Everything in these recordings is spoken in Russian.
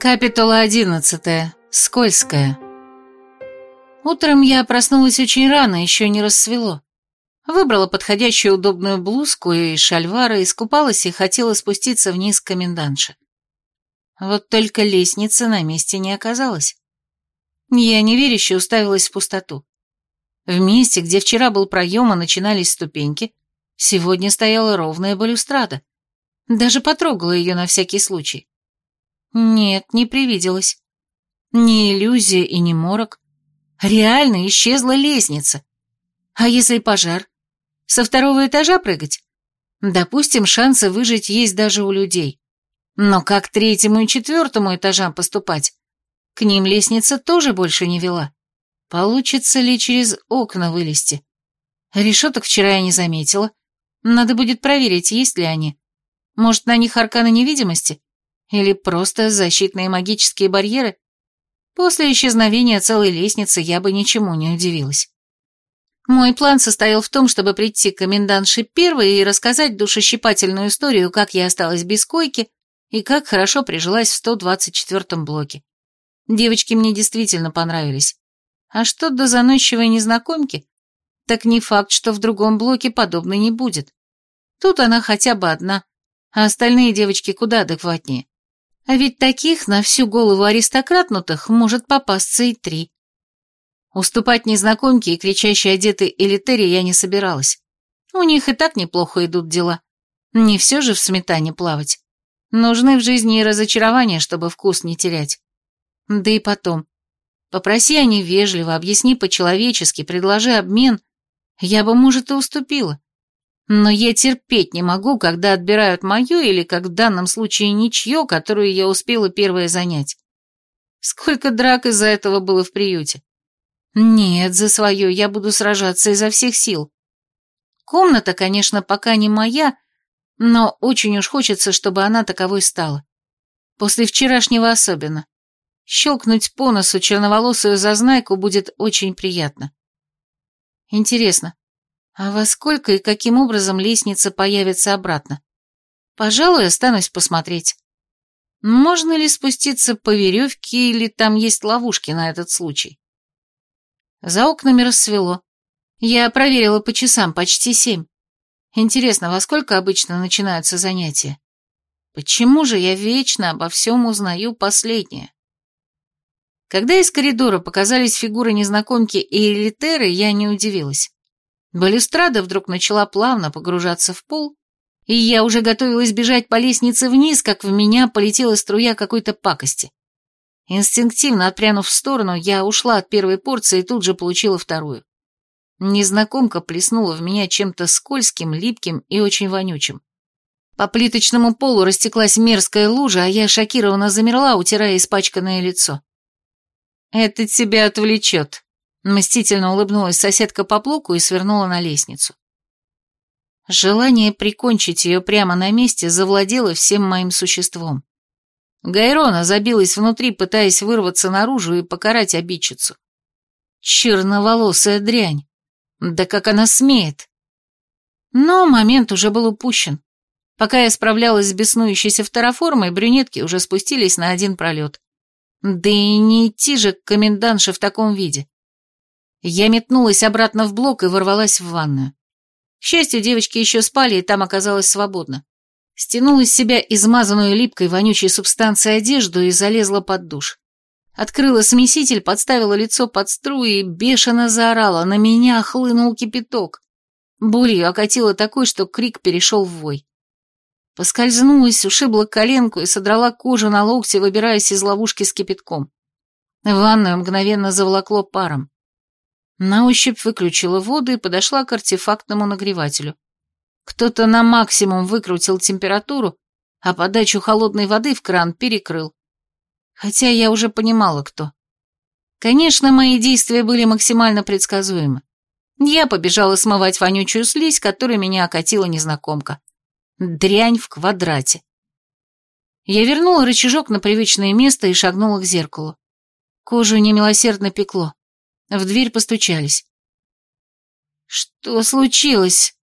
Капитула одиннадцатая. Скользкая. Утром я проснулась очень рано, еще не рассвело. Выбрала подходящую удобную блузку и шальвары, искупалась и хотела спуститься вниз к комендантше. Вот только лестницы на месте не оказалось. Я неверяще уставилась в пустоту. В месте, где вчера был проем и начинались ступеньки, сегодня стояла ровная балюстрада. Даже потрогала ее на всякий случай. Нет, не привиделось. Ни иллюзия и ни морок. Реально исчезла лестница. А если пожар? Со второго этажа прыгать? Допустим, шансы выжить есть даже у людей. Но как к третьему и четвертому этажам поступать? К ним лестница тоже больше не вела. Получится ли через окна вылезти? Решеток вчера я не заметила. Надо будет проверить, есть ли они. Может, на них арканы невидимости? Или просто защитные магические барьеры? После исчезновения целой лестницы я бы ничему не удивилась. Мой план состоял в том, чтобы прийти к комендантше первой и рассказать душещипательную историю, как я осталась без койки и как хорошо прижилась в 124-м блоке. Девочки мне действительно понравились. А что до заносчивой незнакомки, так не факт, что в другом блоке подобно не будет. Тут она хотя бы одна, а остальные девочки куда адекватнее. А ведь таких на всю голову аристократнутых может попасться и три. Уступать незнакомке и кричащей одетой элитере я не собиралась. У них и так неплохо идут дела. Не все же в сметане плавать. Нужны в жизни и разочарования, чтобы вкус не терять. Да и потом. Попроси они вежливо, объясни по-человечески, предложи обмен. Я бы, может, и уступила. Но я терпеть не могу, когда отбирают мою или, как в данном случае, ничье, которую я успела первое занять. Сколько драк из-за этого было в приюте? Нет, за свое я буду сражаться изо всех сил. Комната, конечно, пока не моя, но очень уж хочется, чтобы она таковой стала. После вчерашнего особенно. Щелкнуть по носу черноволосую зазнайку будет очень приятно. Интересно, а во сколько и каким образом лестница появится обратно? Пожалуй, останусь посмотреть. Можно ли спуститься по веревке, или там есть ловушки на этот случай? За окнами рассвело. Я проверила по часам, почти семь. Интересно, во сколько обычно начинаются занятия? Почему же я вечно обо всем узнаю последнее? Когда из коридора показались фигуры незнакомки и элитеры, я не удивилась. Балюстрада вдруг начала плавно погружаться в пол, и я уже готовилась бежать по лестнице вниз, как в меня полетела струя какой-то пакости. Инстинктивно отпрянув в сторону, я ушла от первой порции и тут же получила вторую. Незнакомка плеснула в меня чем-то скользким, липким и очень вонючим. По плиточному полу растеклась мерзкая лужа, а я шокированно замерла, утирая испачканное лицо. «Это тебя отвлечет», Мстительно улыбнулась соседка по блоку и свернула на лестницу. Желание прикончить ее прямо на месте завладело всем моим существом. Гайрона забилась внутри, пытаясь вырваться наружу и покарать обидчицу. Черноволосая дрянь. Да как она смеет! Но момент уже был упущен. Пока я справлялась с беснующейся второформой, брюнетки уже спустились на один пролет. Да и не идти же к комендантше в таком виде. Я метнулась обратно в блок и ворвалась в ванную. К счастью, девочки еще спали, и там оказалось свободно. Стянула из себя измазанную липкой вонючей субстанцией одежду и залезла под душ. Открыла смеситель, подставила лицо под струи и бешено заорала. На меня хлынул кипяток. Болью окатила такой, что крик перешел в вой. Поскользнулась, ушибла коленку и содрала кожу на локте, выбираясь из ловушки с кипятком. Ванную мгновенно заволокло паром. На ощупь выключила воду и подошла к артефактному нагревателю. Кто-то на максимум выкрутил температуру, а подачу холодной воды в кран перекрыл. Хотя я уже понимала, кто. Конечно, мои действия были максимально предсказуемы. Я побежала смывать вонючую слизь, которой меня окатила незнакомка. Дрянь в квадрате. Я вернула рычажок на привычное место и шагнула к зеркалу. Кожу немилосердно пекло. В дверь постучались. «Что случилось?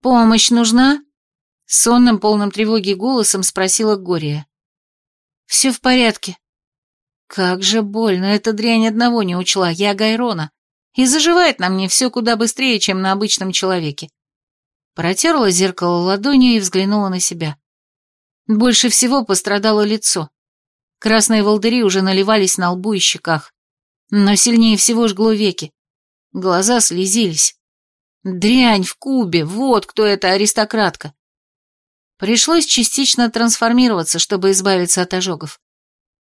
Помощь нужна?» Сонным, полным тревоги голосом спросила Гория. «Все в порядке», Как же больно, эта дрянь одного не учла, я Гайрона, и заживает на мне все куда быстрее, чем на обычном человеке. Протерла зеркало ладонью и взглянула на себя. Больше всего пострадало лицо. Красные волдыри уже наливались на лбу и щеках. Но сильнее всего жгло веки. Глаза слезились. Дрянь в кубе, вот кто эта аристократка. Пришлось частично трансформироваться, чтобы избавиться от ожогов.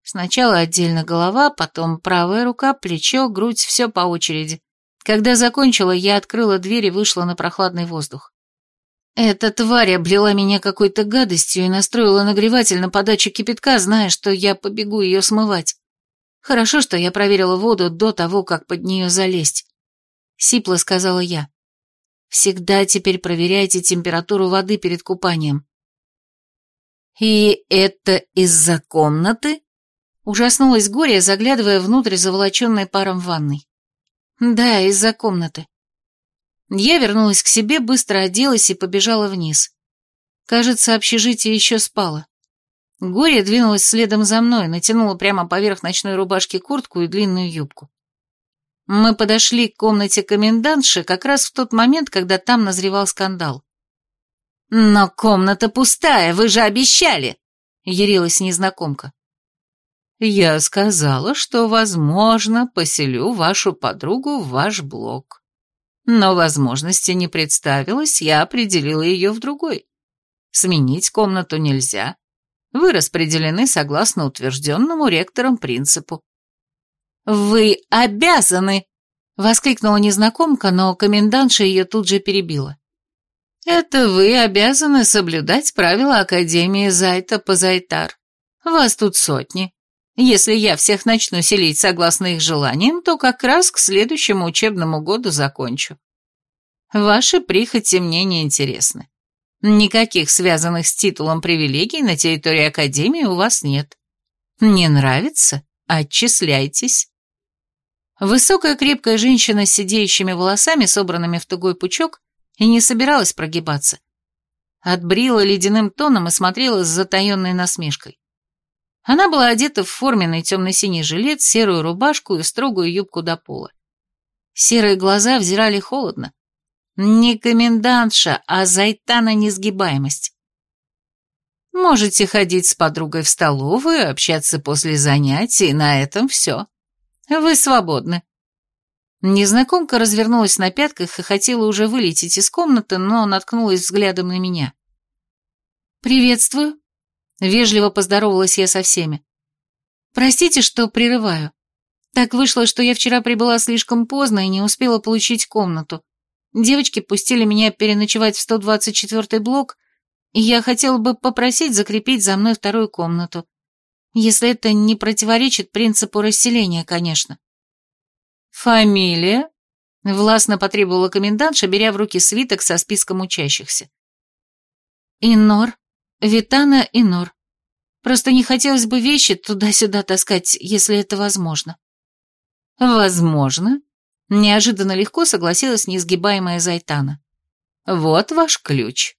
Сначала отдельно голова, потом правая рука, плечо, грудь, все по очереди. Когда закончила, я открыла дверь и вышла на прохладный воздух. Эта тварь облила меня какой-то гадостью и настроила нагреватель на подачу кипятка, зная, что я побегу ее смывать. Хорошо, что я проверила воду до того, как под нее залезть. Сипло сказала я. Всегда теперь проверяйте температуру воды перед купанием. «И это из-за комнаты?» Ужаснулась горе, заглядывая внутрь заволоченной паром ванной. «Да, из-за комнаты. Я вернулась к себе, быстро оделась и побежала вниз. Кажется, общежитие еще спало. Горе двинулась следом за мной, натянула прямо поверх ночной рубашки куртку и длинную юбку. Мы подошли к комнате комендантши как раз в тот момент, когда там назревал скандал. «Но комната пустая, вы же обещали!» — ярилась незнакомка. «Я сказала, что, возможно, поселю вашу подругу в ваш блок», но возможности не представилось, я определила ее в другой. Сменить комнату нельзя. Вы распределены согласно утвержденному ректором принципу. «Вы обязаны!» — воскликнула незнакомка, но комендантша ее тут же перебила. «Это вы обязаны соблюдать правила Академии Зайта по Зайтар. Вас тут сотни. Если я всех начну селить согласно их желаниям, то как раз к следующему учебному году закончу. Ваши прихоти мне не интересны. Никаких связанных с титулом привилегий на территории Академии у вас нет. Не нравится? Отчисляйтесь. Высокая крепкая женщина с сидеющими волосами, собранными в тугой пучок, и не собиралась прогибаться. Отбрила ледяным тоном и смотрела с затаенной насмешкой. Она была одета в форменный темно-синий жилет, серую рубашку и строгую юбку до пола. Серые глаза взирали холодно. Не комендантша, а зайтана несгибаемость. Можете ходить с подругой в столовую, общаться после занятий, на этом все. Вы свободны. Незнакомка развернулась на пятках и хотела уже вылететь из комнаты, но наткнулась взглядом на меня. «Приветствую», Вежливо поздоровалась я со всеми. Простите, что прерываю. Так вышло, что я вчера прибыла слишком поздно и не успела получить комнату. Девочки пустили меня переночевать в 124 блок, и я хотела бы попросить закрепить за мной вторую комнату. Если это не противоречит принципу расселения, конечно. Фамилия? Властно потребовала комендантша, беря в руки свиток со списком учащихся. Инор Витана и Нор. Просто не хотелось бы вещи туда-сюда таскать, если это возможно. Возможно. Неожиданно легко согласилась неизгибаемая Зайтана. Вот ваш ключ.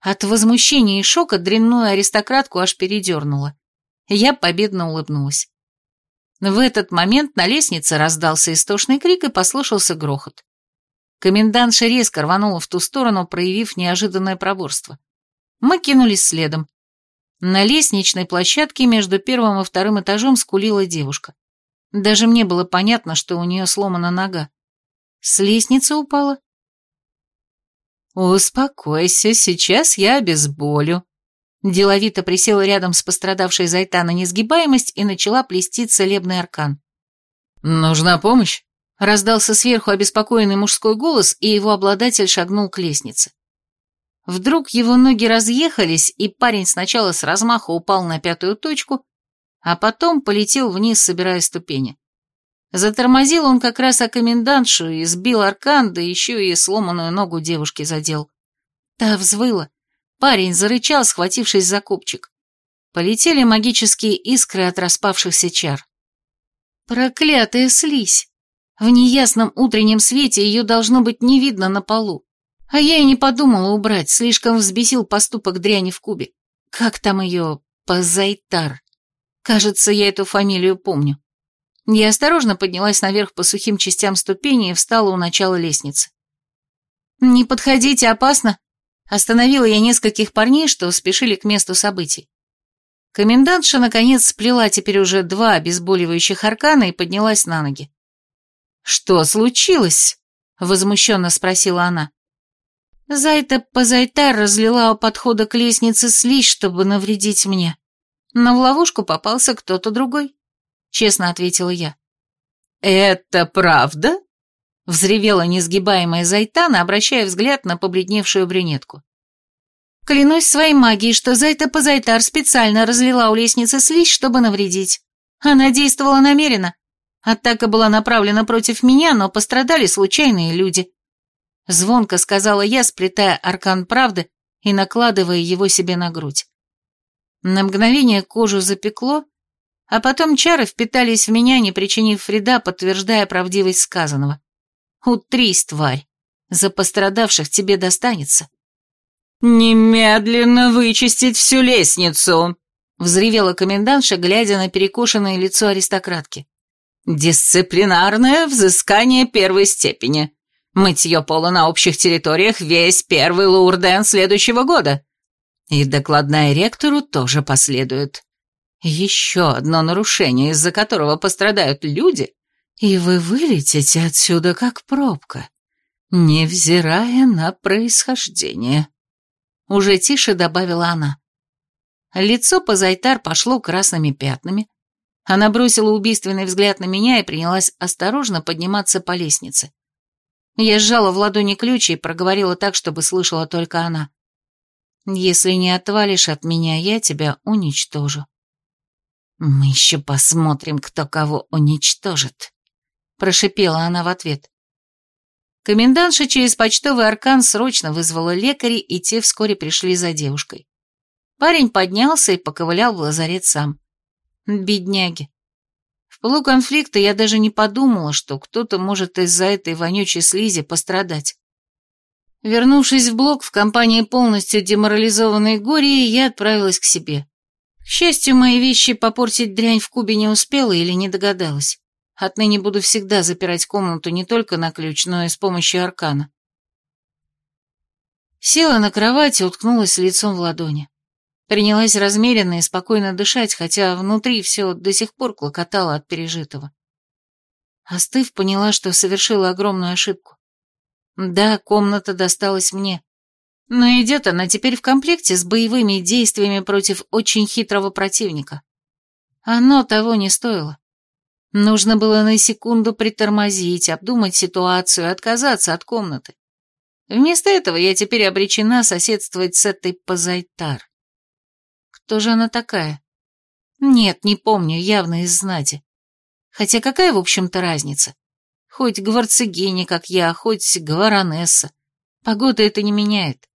От возмущения и шока дрянную аристократку аж передернула. Я победно улыбнулась. В этот момент на лестнице раздался истошный крик и послышался грохот. Комендантша резко рванула в ту сторону, проявив неожиданное проворство. Мы кинулись следом. На лестничной площадке между первым и вторым этажом скулила девушка. Даже мне было понятно, что у нее сломана нога. С лестницы упала? «Успокойся, сейчас я обезболю». Деловито присела рядом с пострадавшей Зайтана несгибаемость и начала плести целебный аркан. «Нужна помощь?» Раздался сверху обеспокоенный мужской голос, и его обладатель шагнул к лестнице. Вдруг его ноги разъехались, и парень сначала с размаха упал на пятую точку, а потом полетел вниз, собирая ступени. Затормозил он как раз о комендантшу и сбил аркан, да еще и сломанную ногу девушки задел. Та взвыла. Парень зарычал, схватившись за копчик. Полетели магические искры от распавшихся чар. Проклятая слизь! В неясном утреннем свете ее должно быть не видно на полу. А я и не подумала убрать, слишком взбесил поступок дряни в кубе. Как там ее? Позайтар. Кажется, я эту фамилию помню. Я осторожно поднялась наверх по сухим частям ступени и встала у начала лестницы. «Не подходите, опасно!» Остановила я нескольких парней, что спешили к месту событий. Комендантша, наконец, сплела теперь уже два обезболивающих аркана и поднялась на ноги. «Что случилось?» — возмущенно спросила она. Зайта Позайтар разлила у подхода к лестнице слизь, чтобы навредить мне. Но в ловушку попался кто-то другой, честно ответила я. «Это правда?» — взревела несгибаемая Зайтана, обращая взгляд на побледневшую брюнетку. «Клянусь своей магией, что Зайта Позайтар специально разлила у лестницы слизь, чтобы навредить. Она действовала намеренно. Атака была направлена против меня, но пострадали случайные люди. Звонко сказала я, сплетая аркан правды и накладывая его себе на грудь. На мгновение кожу запекло, а потом чары впитались в меня, не причинив вреда, подтверждая правдивость сказанного. «Утрись, тварь! За пострадавших тебе достанется!» «Немедленно вычистить всю лестницу!» — взревела комендантша, глядя на перекошенное лицо аристократки. «Дисциплинарное взыскание первой степени. Мытье пола на общих территориях весь первый Лурден следующего года. И докладная ректору тоже последует. Еще одно нарушение, из-за которого пострадают люди, и вы вылетите отсюда как пробка, невзирая на происхождение. Уже тише добавила она. Лицо Позайтар пошло красными пятнами. Она бросила убийственный взгляд на меня и принялась осторожно подниматься по лестнице. Я сжала в ладони ключ и проговорила так, чтобы слышала только она. «Если не отвалишь от меня, я тебя уничтожу». «Мы еще посмотрим, кто кого уничтожит», — прошипела она в ответ. Комендантша через почтовый аркан срочно вызвала лекарей, и те вскоре пришли за девушкой. Парень поднялся и поковылял в лазарет сам. Бедняги. В пылу конфликта я даже не подумала, что кто-то может из-за этой вонючей слизи пострадать. Вернувшись в блок в компании полностью деморализованной Гории, я отправилась к себе. К счастью, мои вещи попортить дрянь в кубе не успела или не догадалась. Отныне буду всегда запирать комнату не только на ключ, но и с помощью аркана. Села на кровать и уткнулась лицом в ладони. Принялась размеренно и спокойно дышать, хотя внутри все до сих пор клокотало от пережитого. Остыв, поняла, что совершила огромную ошибку. Да, комната досталась мне. Но идет она теперь в комплекте с боевыми действиями против очень хитрого противника. Оно того не стоило. Нужно было на секунду притормозить, обдумать ситуацию, отказаться от комнаты. Вместо этого я теперь обречена соседствовать с этой Позайтар. Кто же она такая? Нет, не помню, явно из знати. Хотя какая, в общем-то, разница? Хоть гварцегиня, как я, хоть гваронесса. Погода это не меняет.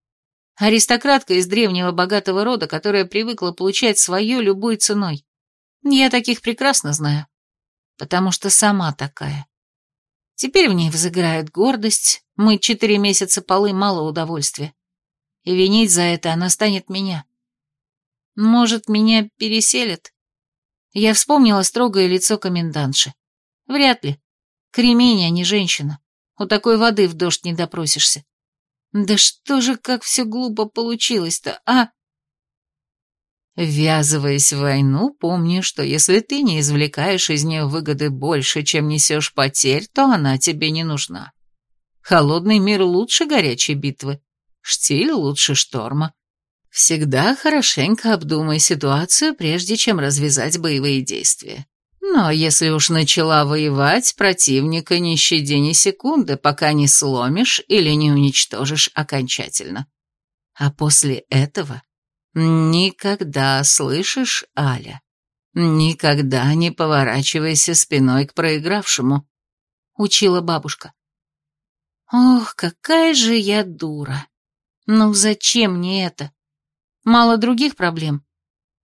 Аристократка из древнего богатого рода, которая привыкла получать свое любой ценой. Я таких прекрасно знаю. Потому что сама такая. Теперь в ней взыграет гордость, мыть четыре месяца полы мало удовольствия. И винить за это она станет меня. Может, меня переселят? Я вспомнила строгое лицо комендантши. Вряд ли. Кремень, а не женщина. У такой воды в дождь не допросишься. Да что же, как все глупо получилось-то, а? Ввязываясь в войну, помни, что если ты не извлекаешь из нее выгоды больше, чем несешь потерь, то она тебе не нужна. Холодный мир лучше горячей битвы, штиль лучше шторма. Всегда хорошенько обдумай ситуацию, прежде чем развязать боевые действия. Но если уж начала воевать, противника не щади ни секунды, пока не сломишь или не уничтожишь окончательно. А после этого никогда, слышишь, Аля, никогда не поворачивайся спиной к проигравшему, учила бабушка. Ох, какая же я дура. Ну зачем мне это? Мало других проблем.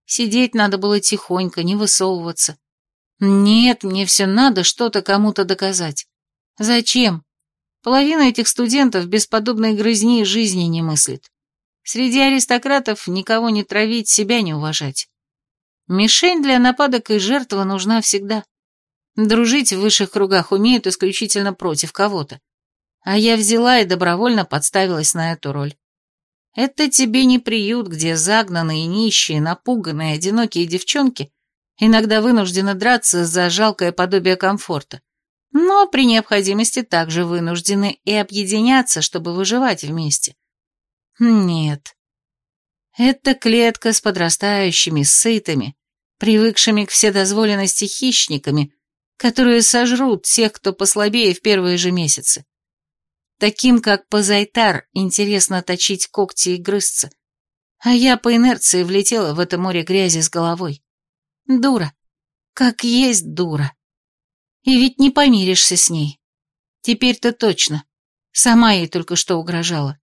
Сидеть надо было тихонько, не высовываться. Нет, мне все надо что-то кому-то доказать. Зачем? Половина этих студентов без подобной грызни жизни не мыслит. Среди аристократов никого не травить, себя не уважать. Мишень для нападок и жертва нужна всегда. Дружить в высших кругах умеют исключительно против кого-то. А я взяла и добровольно подставилась на эту роль. Это тебе не приют, где загнанные, нищие, напуганные, одинокие девчонки иногда вынуждены драться за жалкое подобие комфорта. Но при необходимости также вынуждены и объединяться, чтобы выживать вместе. Нет. Это клетка с подрастающими, сытыми, привыкшими к вседозволенности хищниками, которые сожрут тех, кто послабее в первые же месяцы. Таким, как Позайтар, интересно точить когти и грызться. А я по инерции влетела в это море грязи с головой. Дура. Как есть дура. И ведь не помиришься с ней. Теперь-то точно. Сама ей только что угрожала.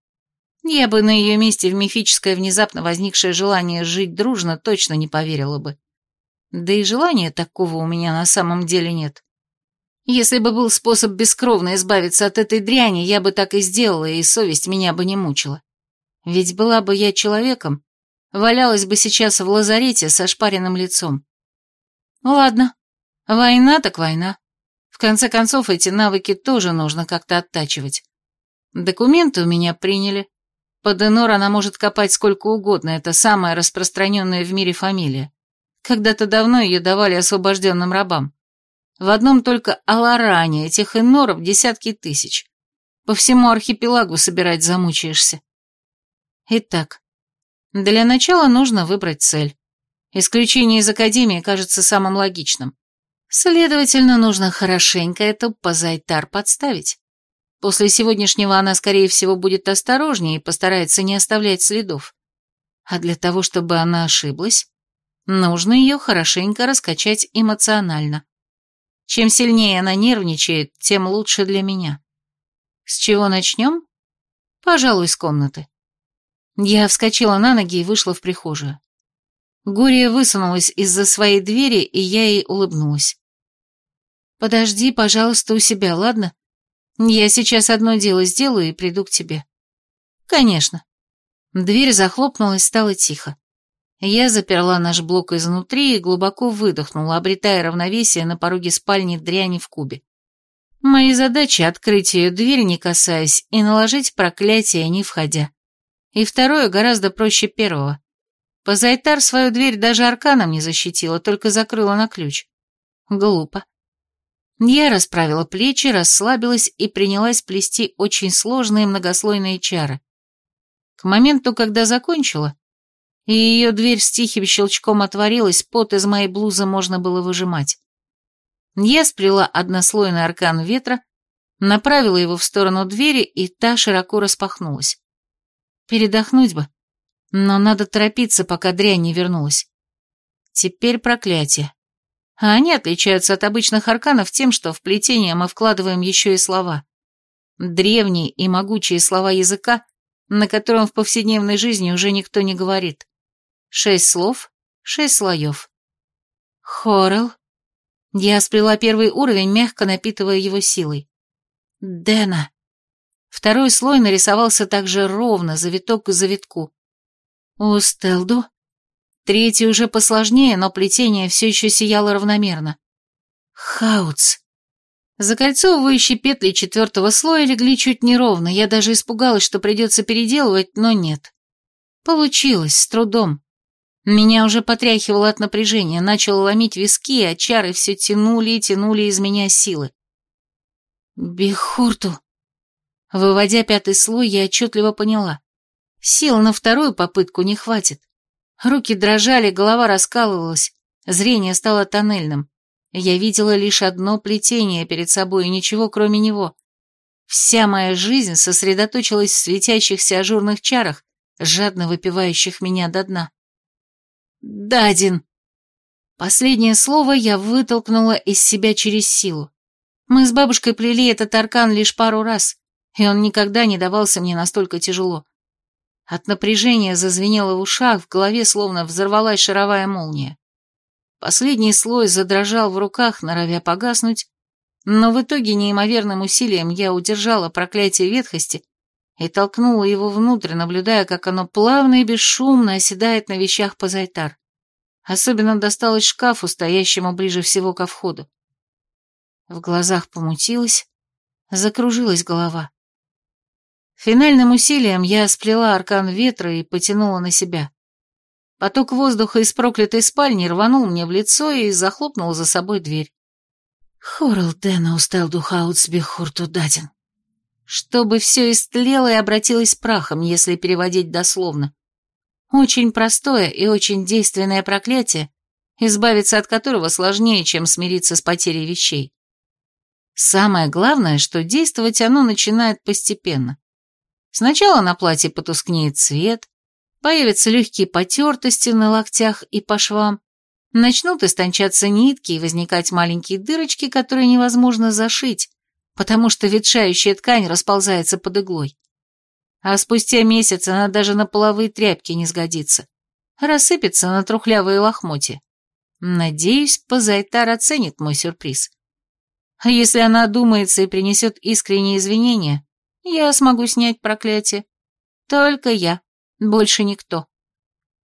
Я бы на ее месте в мифическое внезапно возникшее желание жить дружно точно не поверила бы. Да и желания такого у меня на самом деле нет. Если бы был способ бескровно избавиться от этой дряни, я бы так и сделала, и совесть меня бы не мучила. Ведь была бы я человеком, валялась бы сейчас в лазарете со шпаренным лицом. Ладно, война так война. В конце концов, эти навыки тоже нужно как-то оттачивать. Документы у меня приняли. Под Энор она может копать сколько угодно, это самая распространенная в мире фамилия. Когда-то давно ее давали освобожденным рабам. В одном только Аларане этих иноров десятки тысяч. По всему архипелагу собирать замучаешься. Итак, для начала нужно выбрать цель. Исключение из Академии кажется самым логичным. Следовательно, нужно хорошенько эту позайтар подставить. После сегодняшнего она, скорее всего, будет осторожнее и постарается не оставлять следов. А для того, чтобы она ошиблась, нужно ее хорошенько раскачать эмоционально. Чем сильнее она нервничает, тем лучше для меня. С чего начнем? Пожалуй, с комнаты. Я вскочила на ноги и вышла в прихожую. Гория высунулась из-за своей двери, и я ей улыбнулась. «Подожди, пожалуйста, у себя, ладно? Я сейчас одно дело сделаю и приду к тебе». «Конечно». Дверь захлопнулась, стало тихо. Я заперла наш блок изнутри и глубоко выдохнула, обретая равновесие на пороге спальни дряни в кубе. Мои задачи — открыть ее дверь, не касаясь, и наложить проклятие, не входя. И второе гораздо проще первого. Позайтар свою дверь даже арканом не защитила, только закрыла на ключ. Глупо. Я расправила плечи, расслабилась и принялась плести очень сложные многослойные чары. К моменту, когда закончила, и ее дверь с тихим щелчком отворилась, пот из моей блузы можно было выжимать. Я сплела однослойный аркан ветра, направила его в сторону двери, и та широко распахнулась. Передохнуть бы, но надо торопиться, пока дрянь не вернулась. Теперь проклятие. А они отличаются от обычных арканов тем, что в плетение мы вкладываем еще и слова. Древние и могучие слова языка, на котором в повседневной жизни уже никто не говорит. Шесть слов, шесть слоев. Хорел. Я сплела первый уровень, мягко напитывая его силой. Дэна. Второй слой нарисовался также ровно, завиток к завитку. Устелду. Третий уже посложнее, но плетение все еще сияло равномерно. Хауц. Закольцовывающие петли четвертого слоя легли чуть неровно, я даже испугалась, что придется переделывать, но нет. Получилось, с трудом. Меня уже потряхивало от напряжения, начало ломить виски, а чары все тянули и тянули из меня силы. Бихурту. Выводя пятый слой, я отчетливо поняла. Сил на вторую попытку не хватит. Руки дрожали, голова раскалывалась, зрение стало тоннельным. Я видела лишь одно плетение перед собой и ничего кроме него. Вся моя жизнь сосредоточилась в светящихся ажурных чарах, жадно выпивающих меня до дна. Дадин. Последнее слово я вытолкнула из себя через силу. Мы с бабушкой плели этот аркан лишь пару раз, и он никогда не давался мне настолько тяжело. От напряжения зазвенело в ушах, в голове словно взорвалась шаровая молния. Последний слой задрожал в руках, норовя погаснуть, но в итоге неимоверным усилием я удержала проклятие ветхости и толкнула его внутрь, наблюдая, как оно плавно и бесшумно оседает на вещах Позайтар. Особенно досталось шкафу, стоящему ближе всего ко входу. В глазах помутилась, закружилась голова. Финальным усилием я сплела аркан ветра и потянула на себя. Поток воздуха из проклятой спальни рванул мне в лицо и захлопнул за собой дверь. Хорл Дэна устал духаут бихурту даден. Чтобы все истлело и обратилось прахом, если переводить дословно. Очень простое и очень действенное проклятие, избавиться от которого сложнее, чем смириться с потерей вещей. Самое главное, что действовать оно начинает постепенно. Сначала на платье потускнеет цвет, появятся легкие потертости на локтях и по швам, начнут истончаться нитки и возникать маленькие дырочки, которые невозможно зашить, потому что ветшающая ткань расползается под иглой. А спустя месяц она даже на половые тряпки не сгодится, рассыпется на трухлявые лохмотья. Надеюсь, Позайтар оценит мой сюрприз. А если она одумается и принесет искренние извинения, я смогу снять проклятие. Только я, больше никто.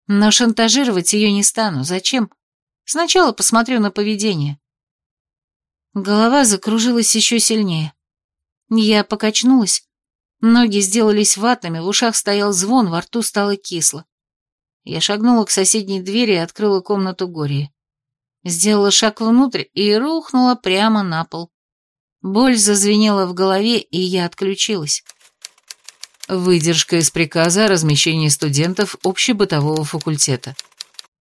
Но шантажировать ее не стану. Зачем? Сначала посмотрю на поведение. Голова закружилась еще сильнее. Я покачнулась, ноги сделались ватными, в ушах стоял звон, во рту стало кисло. Я шагнула к соседней двери и открыла комнату Гории. Сделала шаг внутрь и рухнула прямо на пол. Боль зазвенела в голове, и я отключилась. Выдержка из приказа о размещении студентов общебытового факультета.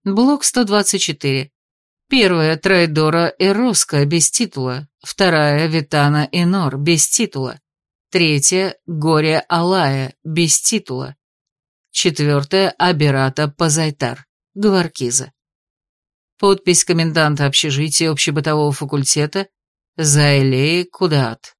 Блок 124. Первая Трайдора Эроска без титула. Вторая Витана Энор без титула. Третья Гория Алая без титула. Четвертая Аберата Пазайтар. Гваркиза. Подпись коменданта общежития общебытового факультета Зайлей Кудаат.